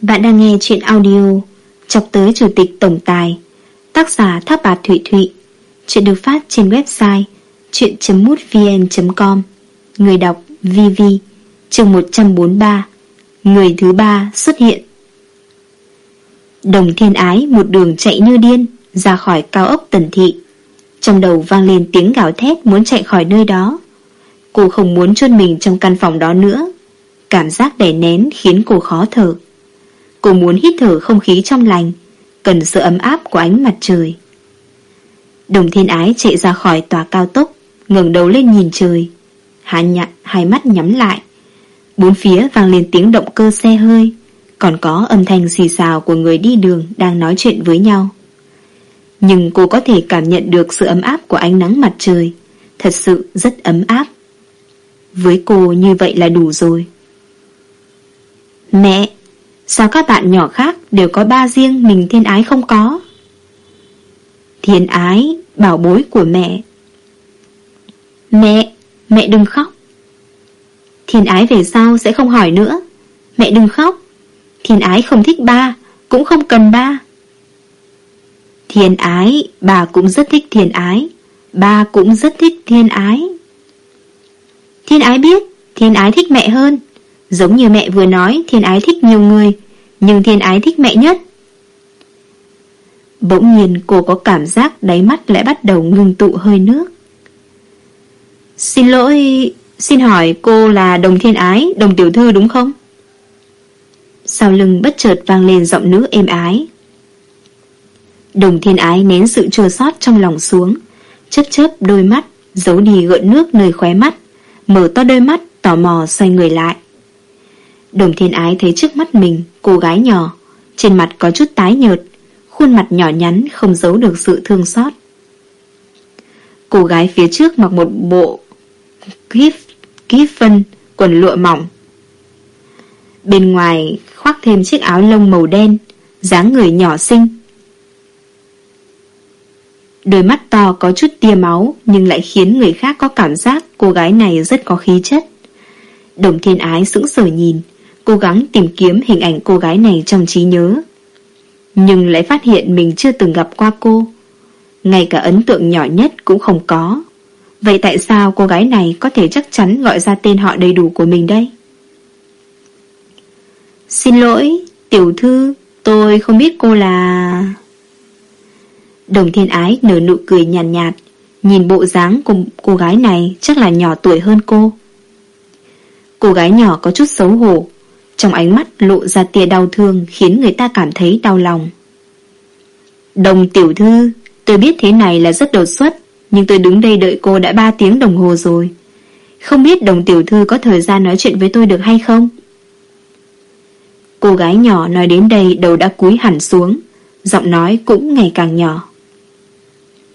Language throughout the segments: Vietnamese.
Bạn đang nghe chuyện audio Chọc tới Chủ tịch Tổng Tài, Tác giả Tháp Bạt Thụy Thụy. Chuyện được phát trên website chuyện.mútvn.com Người đọc VV chương 143 Người thứ ba xuất hiện. Đồng thiên ái một đường chạy như điên Ra khỏi cao ốc tần thị. Trong đầu vang lên tiếng gào thét Muốn chạy khỏi nơi đó. Cô không muốn chôn mình trong căn phòng đó nữa. Cảm giác đè nén khiến cô khó thở. Cô muốn hít thở không khí trong lành, Cần sự ấm áp của ánh mặt trời. Đồng thiên ái chạy ra khỏi tòa cao tốc, ngẩng đầu lên nhìn trời. Hạ nhặn hai mắt nhắm lại. Bốn phía vang lên tiếng động cơ xe hơi, Còn có âm thanh xì xào của người đi đường Đang nói chuyện với nhau. Nhưng cô có thể cảm nhận được sự ấm áp của ánh nắng mặt trời, Thật sự rất ấm áp. Với cô như vậy là đủ rồi. Mẹ! Sao các bạn nhỏ khác đều có ba riêng Mình thiên ái không có? Thiên ái, Bảo bối của mẹ. Mẹ Mẹ đừng khóc. Thiên ái về sau sẽ không hỏi nữa. Mẹ đừng khóc. Thiên ái không thích ba, Cũng không cần ba. Thiên ái, Bà cũng rất thích thiên ái. Ba cũng rất thích thiên ái. Thiên ái biết, Thiên ái thích mẹ hơn. Giống như mẹ vừa nói, thiên ái thích nhiều người, Nhưng thiên ái thích mẹ nhất. Bỗng nhiên cô có cảm giác đáy mắt lại bắt đầu ngừng tụ hơi nước. Xin lỗi, Xin hỏi cô là đồng thiên ái, Đồng tiểu thư đúng không? Sau lưng bất chợt vang lên giọng nữ êm ái. Đồng thiên ái nén sự chua xót trong lòng xuống, Chớp chớp đôi mắt, Giấu đi gợn nước nơi khóe mắt, Mở to đôi mắt, tò mò xoay người lại. Đồng thiên ái thấy trước mắt mình Cô gái nhỏ Trên mặt có chút tái nhợt Khuôn mặt nhỏ nhắn không giấu được sự thương xót. Cô gái phía trước mặc một bộ Kíp, kíp phân Quần lụa mỏng. Bên ngoài khoác thêm chiếc áo lông màu đen dáng người nhỏ xinh. Đôi mắt to có chút tia máu Nhưng lại khiến người khác có cảm giác Cô gái này rất có khí chất. Đồng thiên ái sững sờ nhìn cố gắng tìm kiếm hình ảnh cô gái này trong trí nhớ. Nhưng lại phát hiện mình chưa từng gặp qua cô. Ngay cả ấn tượng nhỏ nhất cũng không có. Vậy tại sao cô gái này có thể chắc chắn gọi ra tên họ đầy đủ của mình đây? Xin lỗi, tiểu thư, tôi không biết cô là... Đồng thiên ái nở nụ cười nhàn nhạt, nhạt, nhìn bộ dáng của cô gái này chắc là nhỏ tuổi hơn cô. Cô gái nhỏ có chút xấu hổ, trong ánh mắt lộ ra tia đau thương Khiến người ta cảm thấy đau lòng. Đồng tiểu thư, Tôi biết thế này là rất đột xuất, Nhưng tôi đứng đây đợi cô đã 3 tiếng đồng hồ rồi. Không biết đồng tiểu thư có thời gian nói chuyện với tôi được hay không? Cô gái nhỏ nói đến đây đầu đã cúi hẳn xuống, Giọng nói cũng ngày càng nhỏ.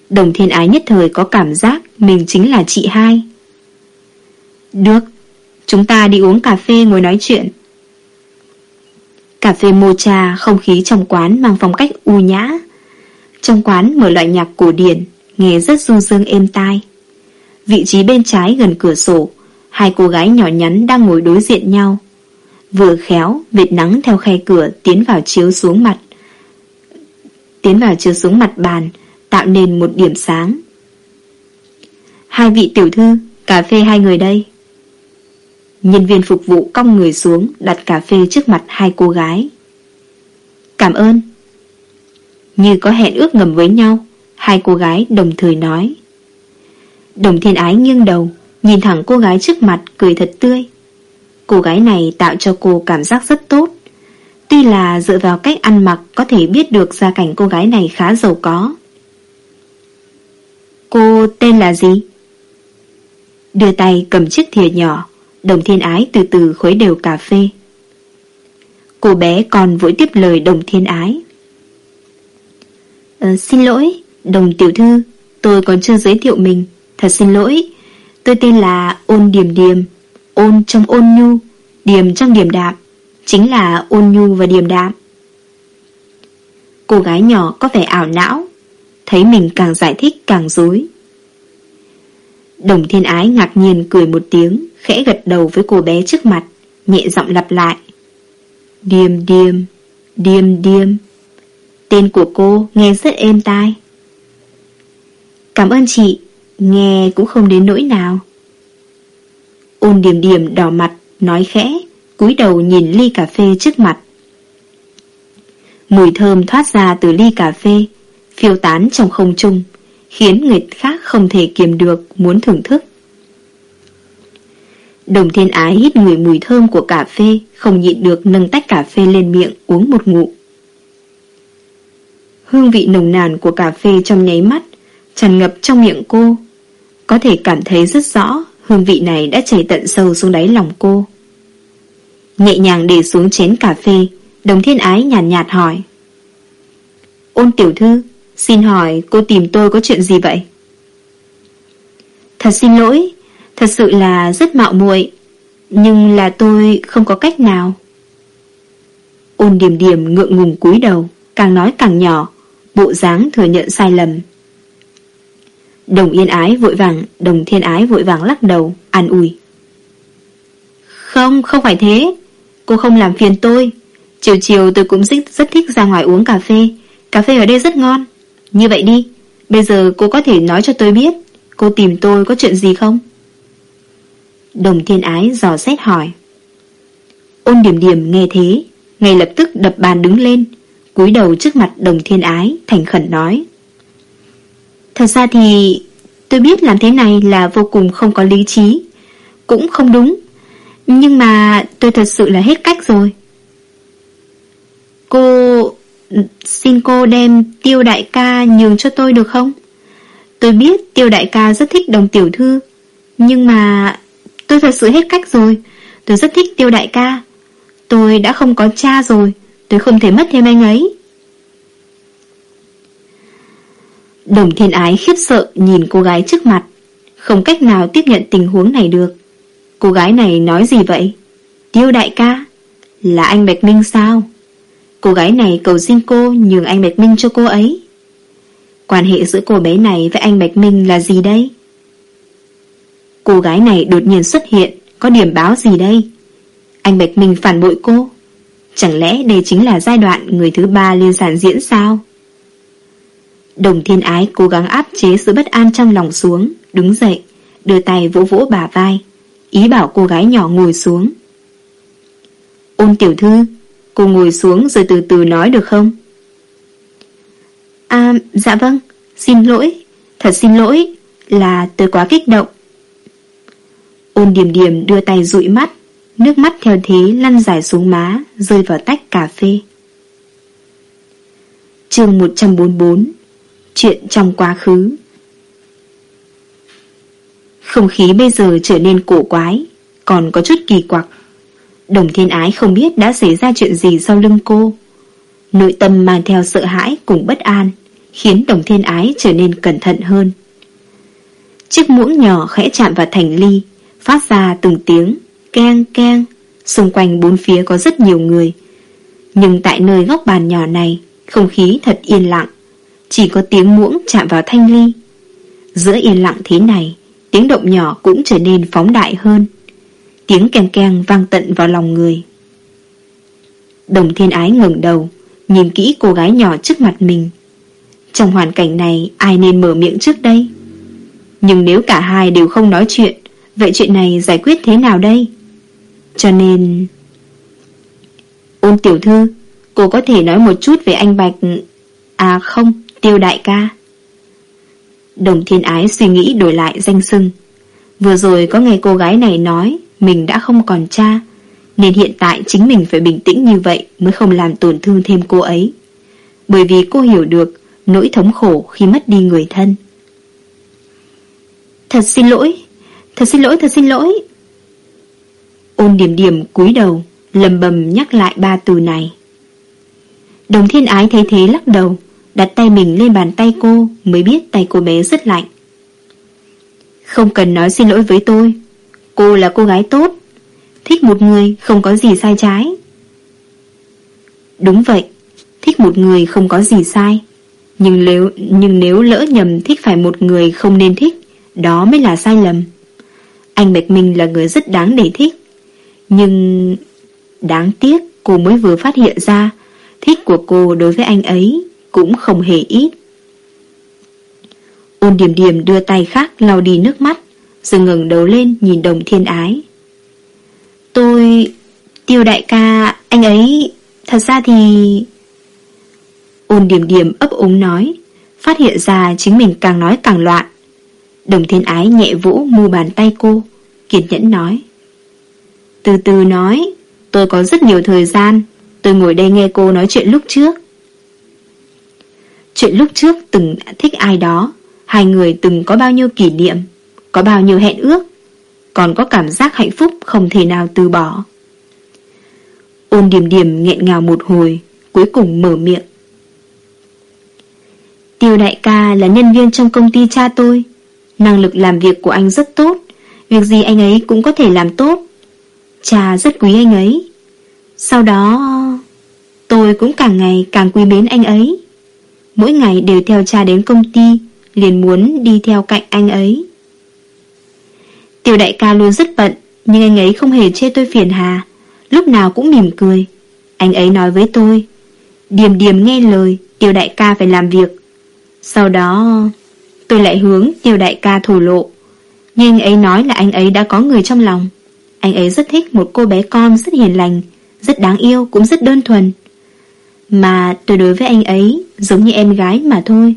Đồng thiên ái nhất thời có cảm giác Mình chính là chị hai. Được, Chúng ta đi uống cà phê ngồi nói chuyện. Cà phê mocha không khí trong quán mang phong cách u nhã. Trong quán mở loại nhạc cổ điển, nghe rất du dương êm tai. Vị trí bên trái gần cửa sổ, hai cô gái nhỏ nhắn đang ngồi đối diện nhau. Vừa khéo, vệt nắng theo khe cửa tiến vào chiếu xuống mặt. Tiến vào chiếu xuống mặt bàn, tạo nên một điểm sáng. Hai vị tiểu thư, cà phê hai người đây. Nhân viên phục vụ cong người xuống, Đặt cà phê trước mặt hai cô gái. Cảm ơn. Như có hẹn ước ngầm với nhau, Hai cô gái đồng thời nói. Đồng thiên ái nghiêng đầu, Nhìn thẳng cô gái trước mặt, Cười thật tươi. Cô gái này tạo cho cô cảm giác rất tốt. Tuy là dựa vào cách ăn mặc Có thể biết được gia cảnh cô gái này khá giàu có. Cô tên là gì? Đưa tay cầm chiếc thìa nhỏ. Đồng thiên ái từ từ khuấy đều cà phê. Cô bé còn vội tiếp lời đồng thiên ái. Ờ, Xin lỗi Đồng tiểu thư Tôi còn chưa giới thiệu mình. Thật xin lỗi Tôi tên là Ôn Điềm Điềm Ôn trong ôn nhu Điềm trong điềm đạm Chính là ôn nhu và điềm đạm. Cô gái nhỏ có vẻ ảo não Thấy mình càng giải thích càng dối Đồng thiên ái ngạc nhiên cười một tiếng. Khẽ gật đầu với cô bé trước mặt Nhẹ giọng lặp lại Điềm điềm, điềm điềm. Tên của cô nghe rất êm tai. Cảm ơn chị, nghe cũng không đến nỗi nào. Ôn điểm điểm đỏ mặt, nói khẽ, cúi đầu nhìn ly cà phê trước mặt. Mùi thơm thoát ra từ ly cà phê, phiêu tán trong không trung, khiến người khác không thể kiềm được muốn thưởng thức. Đồng thiên ái hít người mùi thơm của cà phê, không nhịn được nâng tách cà phê lên miệng uống một ngụm. Hương vị nồng nàn của cà phê trong nháy mắt, tràn ngập trong miệng cô. Có thể cảm thấy rất rõ hương vị này đã chảy tận sâu xuống đáy lòng cô. Nhẹ nhàng để xuống chén cà phê, đồng thiên ái nhàn nhạt, nhạt hỏi. Ôn tiểu thư, xin hỏi cô tìm tôi có chuyện gì vậy? Thật xin lỗi, thật sự là rất mạo muội, nhưng là tôi không có cách nào. Ôn điểm điểm ngượng ngùng cúi đầu, càng nói càng nhỏ, bộ dáng thừa nhận sai lầm. Đồng yên ái vội vàng, đồng thiên ái vội vàng lắc đầu, an ủi. Không, không phải thế. Cô không làm phiền tôi. Chiều chiều tôi cũng rất, rất thích ra ngoài uống cà phê. Cà phê ở đây rất ngon. Như vậy đi, bây giờ cô có thể nói cho tôi biết, cô tìm tôi có chuyện gì không? Đồng thiên ái dò xét hỏi. Ôn điểm điểm nghe thế, ngay lập tức đập bàn đứng lên, cúi đầu trước mặt đồng thiên ái, thành khẩn nói. Thật ra thì tôi biết làm thế này là vô cùng không có lý trí, cũng không đúng, nhưng mà tôi thật sự là hết cách rồi. Cô... Xin cô đem tiêu đại ca nhường cho tôi được không? Tôi biết tiêu đại ca rất thích đồng tiểu thư, nhưng mà tôi thật sự hết cách rồi. Tôi rất thích tiêu đại ca. Tôi đã không có cha rồi, tôi không thể mất thêm anh ấy. Đồng thiên ái khiếp sợ nhìn cô gái trước mặt, không cách nào tiếp nhận tình huống này được. Cô gái này nói gì vậy? Tiêu đại ca? Là anh Bạch Minh sao? Cô gái này cầu xin cô nhường anh Bạch Minh cho cô ấy. Quan hệ giữa cô bé này với anh Bạch Minh là gì đây? Cô gái này đột nhiên xuất hiện, có điểm báo gì đây? Anh Bạch Minh phản bội cô? Chẳng lẽ đây chính là giai đoạn người thứ ba liên sản diễn sao? Đồng thiên ái cố gắng áp chế sự bất an trong lòng xuống, đứng dậy, đưa tay vỗ vỗ bà vai, ý bảo cô gái nhỏ ngồi xuống. Ôn tiểu thư, cô ngồi xuống rồi từ từ nói được không? À, dạ vâng, xin lỗi, thật xin lỗi, là tôi quá kích động. Ôn điểm điểm đưa tay dụi mắt, nước mắt theo thế lăn dài xuống má, rơi vào tách cà phê. chương 144 Chuyện trong quá khứ. Không khí bây giờ trở nên cổ quái Còn có chút kỳ quặc. Đồng thiên ái không biết đã xảy ra chuyện gì sau lưng cô. Nội tâm mang theo sợ hãi cùng bất an Khiến đồng thiên ái trở nên cẩn thận hơn. Chiếc muỗng nhỏ khẽ chạm vào thành ly Phát ra từng tiếng, Keng keng. Xung quanh bốn phía có rất nhiều người. Nhưng tại nơi góc bàn nhỏ này, Không khí thật yên lặng. Chỉ có tiếng muỗng chạm vào thanh ly. Giữa yên lặng thế này, Tiếng động nhỏ cũng trở nên phóng đại hơn. Tiếng keng keng vang tận vào lòng người. Đồng thiên ái ngẩng đầu, Nhìn kỹ cô gái nhỏ trước mặt mình. Trong hoàn cảnh này, Ai nên mở miệng trước đây? Nhưng nếu cả hai đều không nói chuyện Vậy chuyện này giải quyết thế nào đây? Cho nên, Ôn tiểu thư, Cô có thể nói một chút về anh Bạch À không, Tiêu đại ca. Đồng thiên ái suy nghĩ đổi lại danh sưng. Vừa rồi có nghe cô gái này nói, Mình đã không còn cha, Nên hiện tại chính mình phải bình tĩnh như vậy Mới không làm tổn thương thêm cô ấy. Bởi vì cô hiểu được Nỗi thống khổ khi mất đi người thân. Thật xin lỗi Thật xin lỗi, thật xin lỗi. Ôn điểm điểm cúi đầu lầm bầm nhắc lại ba từ này. Đồng thiên ái thấy thế lắc đầu Đặt tay mình lên bàn tay cô Mới biết tay cô bé rất lạnh. Không cần nói xin lỗi với tôi Cô là cô gái tốt Thích một người không có gì sai trái. Đúng vậy Thích một người không có gì sai Nhưng nếu, nhưng nếu lỡ nhầm thích phải một người không nên thích Đó mới là sai lầm. Anh Bạch Minh là người rất đáng để thích Nhưng Đáng tiếc cô mới vừa phát hiện ra thích của cô đối với anh ấy cũng không hề ít. Ôn điểm điểm đưa tay khác lau đi nước mắt, rồi ngừng đầu lên nhìn đồng thiên ái. Tôi... Tiêu đại ca, anh ấy... Thật ra thì... Ôn điểm điểm ấp úng nói, phát hiện ra chính mình càng nói càng loạn. Đồng thiên ái nhẹ vỗ mu bàn tay cô, kiên nhẫn nói. Từ từ nói, tôi có rất nhiều thời gian, tôi ngồi đây nghe cô nói chuyện lúc trước. Chuyện lúc trước từng thích ai đó, hai người từng có bao nhiêu kỷ niệm, có bao nhiêu hẹn ước, còn có cảm giác hạnh phúc không thể nào từ bỏ. Ôn điểm điểm nghẹn ngào một hồi, cuối cùng mở miệng. Tiêu đại ca là nhân viên trong công ty cha tôi, năng lực làm việc của anh rất tốt, việc gì anh ấy cũng có thể làm tốt. Cha rất quý anh ấy. Sau đó, tôi cũng càng ngày càng quý mến anh ấy. Mỗi ngày đều theo cha đến công ty, liền muốn đi theo cạnh anh ấy. Tiểu đại ca luôn rất bận, nhưng anh ấy không hề chê tôi phiền hà, lúc nào cũng mỉm cười. Anh ấy nói với tôi, điềm điềm nghe lời, tiểu đại ca phải làm việc. Sau đó, tôi lại hướng Tiêu đại ca thổ lộ. Nhưng ấy nói là anh ấy đã có người trong lòng. Anh ấy rất thích một cô bé con rất hiền lành, rất đáng yêu, cũng rất đơn thuần. Mà tôi đối với anh ấy giống như em gái mà thôi.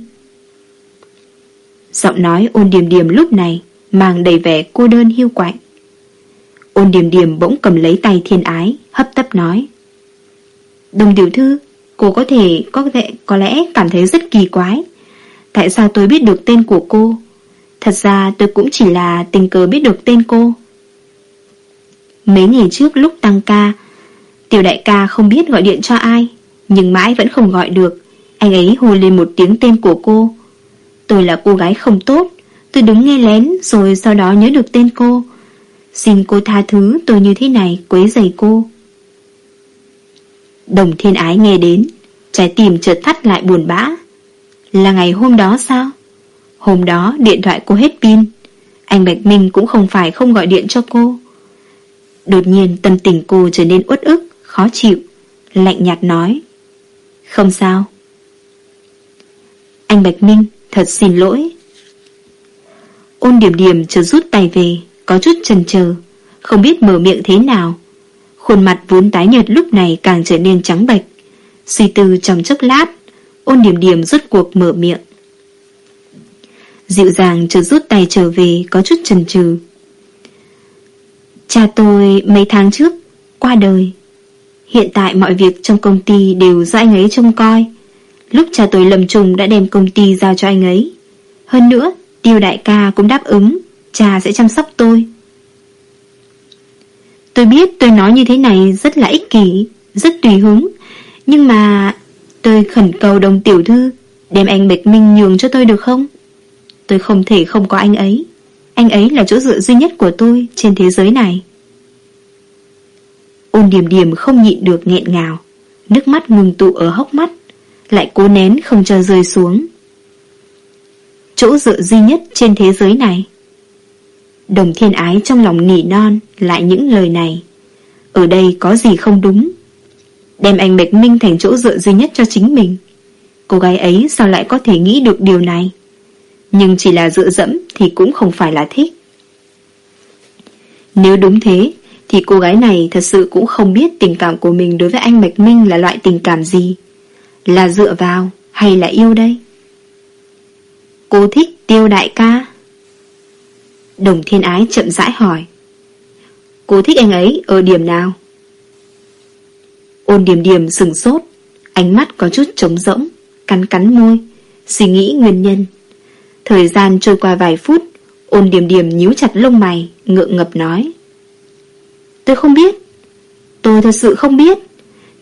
Giọng nói ôn điểm điểm lúc này mang đầy vẻ cô đơn hiu quạnh. Ôn điểm điểm bỗng cầm lấy tay thiên ái, hấp tấp nói. Đồng tiểu thư, cô có thể, có thể, có lẽ cảm thấy rất kỳ quái. Tại sao tôi biết được tên của cô? Thật ra tôi cũng chỉ là tình cờ biết được tên cô. Mấy ngày trước lúc tăng ca, tiểu đại ca không biết gọi điện cho ai, nhưng mãi vẫn không gọi được. Anh ấy hô lên một tiếng tên của cô. Tôi là cô gái không tốt, tôi đứng nghe lén rồi sau đó nhớ được tên cô. Xin cô tha thứ tôi như thế này quấy rầy cô. Đồng thiên ái nghe đến, trái tim chợt thắt lại buồn bã. Là ngày hôm đó sao? Hôm đó điện thoại cô hết pin. Anh Bạch Minh cũng không phải không gọi điện cho cô. Đột nhiên tâm tình cô trở nên uất ức, khó chịu. Lạnh nhạt nói. Không sao. Anh Bạch Minh, thật xin lỗi. Ôn điểm điểm chợt rút tay về, có chút chần chờ, không biết mở miệng thế nào. Khuôn mặt vốn tái nhợt lúc này càng trở nên trắng bệch. Suy tư trong chốc lát, ôn điểm điểm rút cuộc mở miệng. Dịu dàng chợt rút tay trở về có chút chần chừ. Cha tôi mấy tháng trước qua đời. Hiện tại mọi việc trong công ty đều do anh ấy trông coi. Lúc cha tôi lầm trùng đã đem công ty giao cho anh ấy. Hơn nữa, tiêu đại ca cũng đáp ứng, cha sẽ chăm sóc tôi. Tôi biết tôi nói như thế này rất là ích kỷ, rất tùy hứng, nhưng mà tôi khẩn cầu đồng tiểu thư đem anh Bạch Minh nhường cho tôi được không? Tôi không thể không có anh ấy. Anh ấy là chỗ dựa duy nhất của tôi trên thế giới này. Ôn điểm điểm không nhịn được nghẹn ngào, nước mắt ngừng tụ ở hốc mắt, lại cố nén không cho rơi xuống. Chỗ dựa duy nhất trên thế giới này. Đồng thiên ái trong lòng nỉ non lại những lời này. Ở đây có gì không đúng? Đem anh Bạch Minh thành chỗ dựa duy nhất cho chính mình. Cô gái ấy sao lại có thể nghĩ được điều này? Nhưng chỉ là dựa dẫm thì cũng không phải là thích. Nếu đúng thế, thì cô gái này thật sự cũng không biết tình cảm của mình đối với anh Bạch Minh là loại tình cảm gì. Là dựa vào hay là yêu đây? Cô thích tiêu đại ca? Đồng thiên ái chậm rãi hỏi. Cô thích anh ấy ở điểm nào? Ôn điểm điểm sừng sốt, ánh mắt có chút trống rỗng, cắn cắn môi, suy nghĩ nguyên nhân. Thời gian trôi qua vài phút, ôn điểm điểm nhíu chặt lông mày, ngượng ngập nói. Tôi không biết. Tôi thật sự không biết.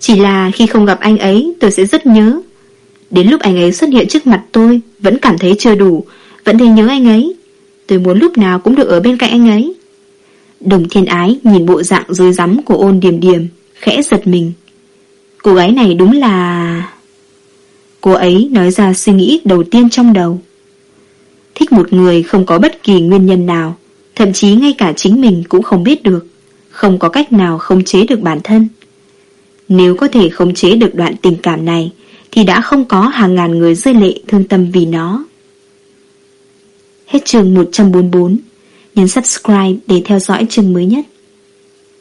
Chỉ là khi không gặp anh ấy tôi sẽ rất nhớ. Đến lúc anh ấy xuất hiện trước mặt tôi vẫn cảm thấy chưa đủ, vẫn thấy nhớ anh ấy. Tôi muốn lúc nào cũng được ở bên cạnh anh ấy. Đồng thiên ái nhìn bộ dạng rối rắm của ôn điểm điểm, khẽ giật mình. Cô gái này đúng là... Cô ấy nói ra suy nghĩ đầu tiên trong đầu. Thích một người không có bất kỳ nguyên nhân nào, thậm chí ngay cả chính mình cũng không biết được không có cách nào khống chế được bản thân. Nếu có thể khống chế được đoạn tình cảm này Thì đã không có hàng ngàn người rơi lệ thương tâm vì nó Hết chương 144 Nhấn subscribe để theo dõi chương mới nhất